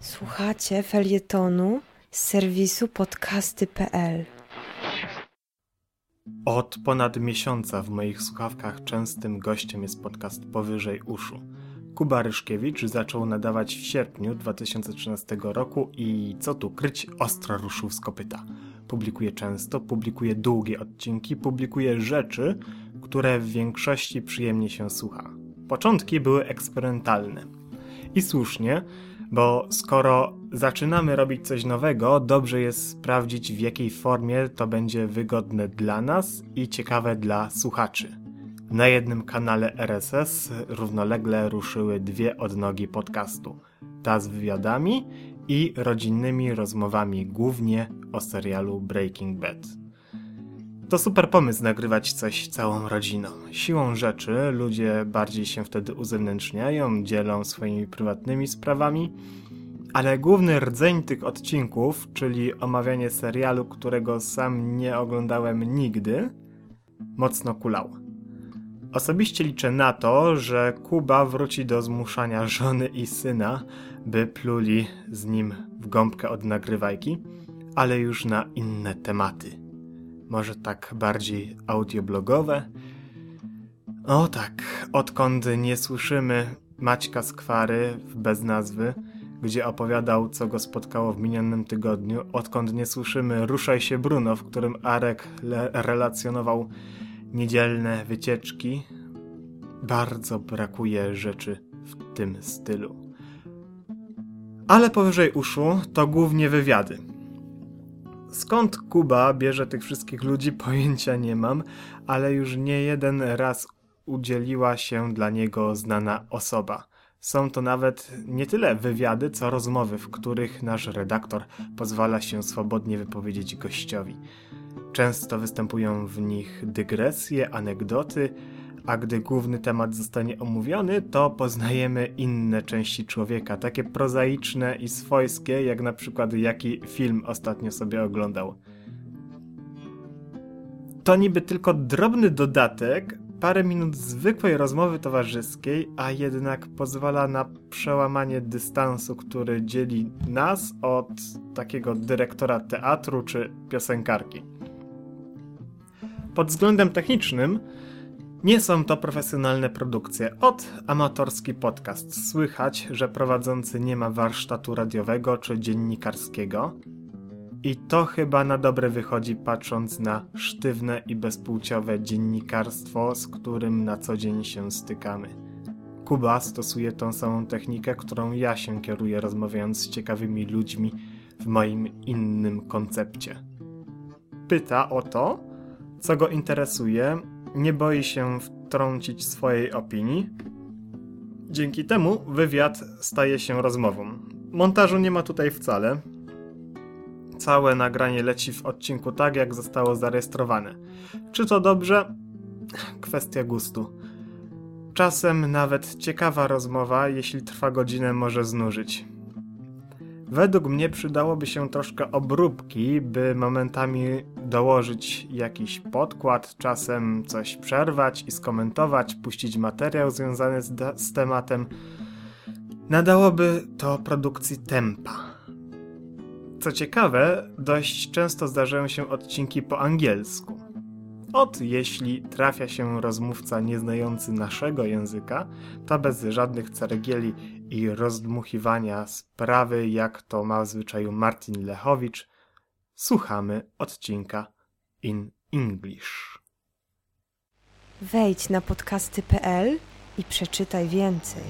Słuchacie felietonu z serwisu podcasty.pl. Od ponad miesiąca w moich słuchawkach częstym gościem jest podcast Powyżej Uszu. Kuba Ryszkiewicz zaczął nadawać w sierpniu 2013 roku i co tu kryć, ostro ruszył z kopyta. Publikuje często, publikuje długie odcinki, publikuje rzeczy, które w większości przyjemnie się słucha. Początki były eksperymentalne. I słusznie, bo skoro zaczynamy robić coś nowego, dobrze jest sprawdzić, w jakiej formie to będzie wygodne dla nas i ciekawe dla słuchaczy. Na jednym kanale RSS równolegle ruszyły dwie odnogi podcastu. Ta z wywiadami i rodzinnymi rozmowami głównie o serialu Breaking Bad. To super pomysł nagrywać coś całą rodziną. Siłą rzeczy ludzie bardziej się wtedy uzewnętrzniają, dzielą swoimi prywatnymi sprawami, ale główny rdzeń tych odcinków, czyli omawianie serialu, którego sam nie oglądałem nigdy, mocno kulał. Osobiście liczę na to, że Kuba wróci do zmuszania żony i syna, by pluli z nim w gąbkę od nagrywajki, ale już na inne tematy. Może tak bardziej audioblogowe? O tak, odkąd nie słyszymy Maćka Skwary w bez nazwy, gdzie opowiadał, co go spotkało w minionym tygodniu, odkąd nie słyszymy Ruszaj się Bruno, w którym Arek relacjonował niedzielne wycieczki, bardzo brakuje rzeczy w tym stylu. Ale powyżej uszu to głównie wywiady. Skąd Kuba bierze tych wszystkich ludzi, pojęcia nie mam, ale już nie jeden raz udzieliła się dla niego znana osoba. Są to nawet nie tyle wywiady, co rozmowy, w których nasz redaktor pozwala się swobodnie wypowiedzieć gościowi. Często występują w nich dygresje, anegdoty, a gdy główny temat zostanie omówiony, to poznajemy inne części człowieka, takie prozaiczne i swojskie, jak na przykład jaki film ostatnio sobie oglądał. To niby tylko drobny dodatek, parę minut zwykłej rozmowy towarzyskiej, a jednak pozwala na przełamanie dystansu, który dzieli nas od takiego dyrektora teatru czy piosenkarki. Pod względem technicznym nie są to profesjonalne produkcje. Od amatorski podcast słychać, że prowadzący nie ma warsztatu radiowego czy dziennikarskiego. I to chyba na dobre wychodzi, patrząc na sztywne i bezpłciowe dziennikarstwo, z którym na co dzień się stykamy. Kuba stosuje tą samą technikę, którą ja się kieruję, rozmawiając z ciekawymi ludźmi w moim innym koncepcie. Pyta o to, co go interesuje, nie boi się wtrącić swojej opinii. Dzięki temu wywiad staje się rozmową. Montażu nie ma tutaj wcale. Całe nagranie leci w odcinku tak, jak zostało zarejestrowane. Czy to dobrze? Kwestia gustu. Czasem nawet ciekawa rozmowa, jeśli trwa godzinę, może znużyć. Według mnie przydałoby się troszkę obróbki, by momentami dołożyć jakiś podkład, czasem coś przerwać i skomentować, puścić materiał związany z, z tematem. Nadałoby to produkcji tempa. Co ciekawe, dość często zdarzają się odcinki po angielsku. Od jeśli trafia się rozmówca nieznający naszego języka, to bez żadnych ceregieli i rozdmuchiwania sprawy, jak to ma w zwyczaju Martin Lechowicz, słuchamy odcinka in English. Wejdź na podcasty.pl i przeczytaj więcej.